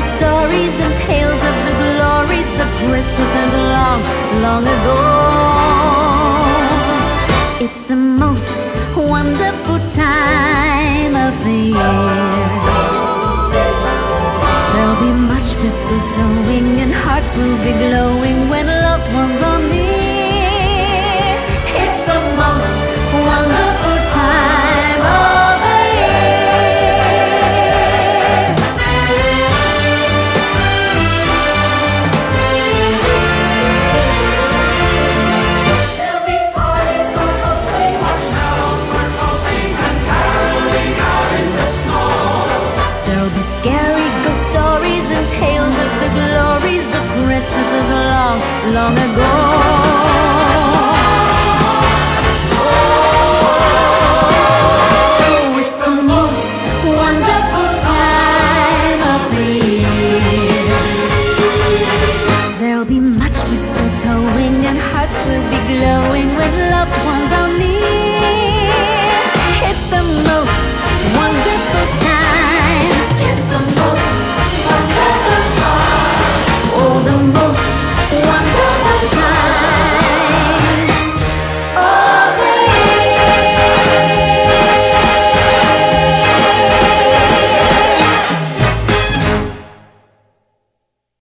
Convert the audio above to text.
scary stories and tales of the glories of Christmases long, long ago. It's the most wonderful time of the year. There'll be much mistletoeing and hearts will be glowing when loved ones are near. long ago. Oh, There'll be much mistletoeing and hearts will be glowing when loved ones are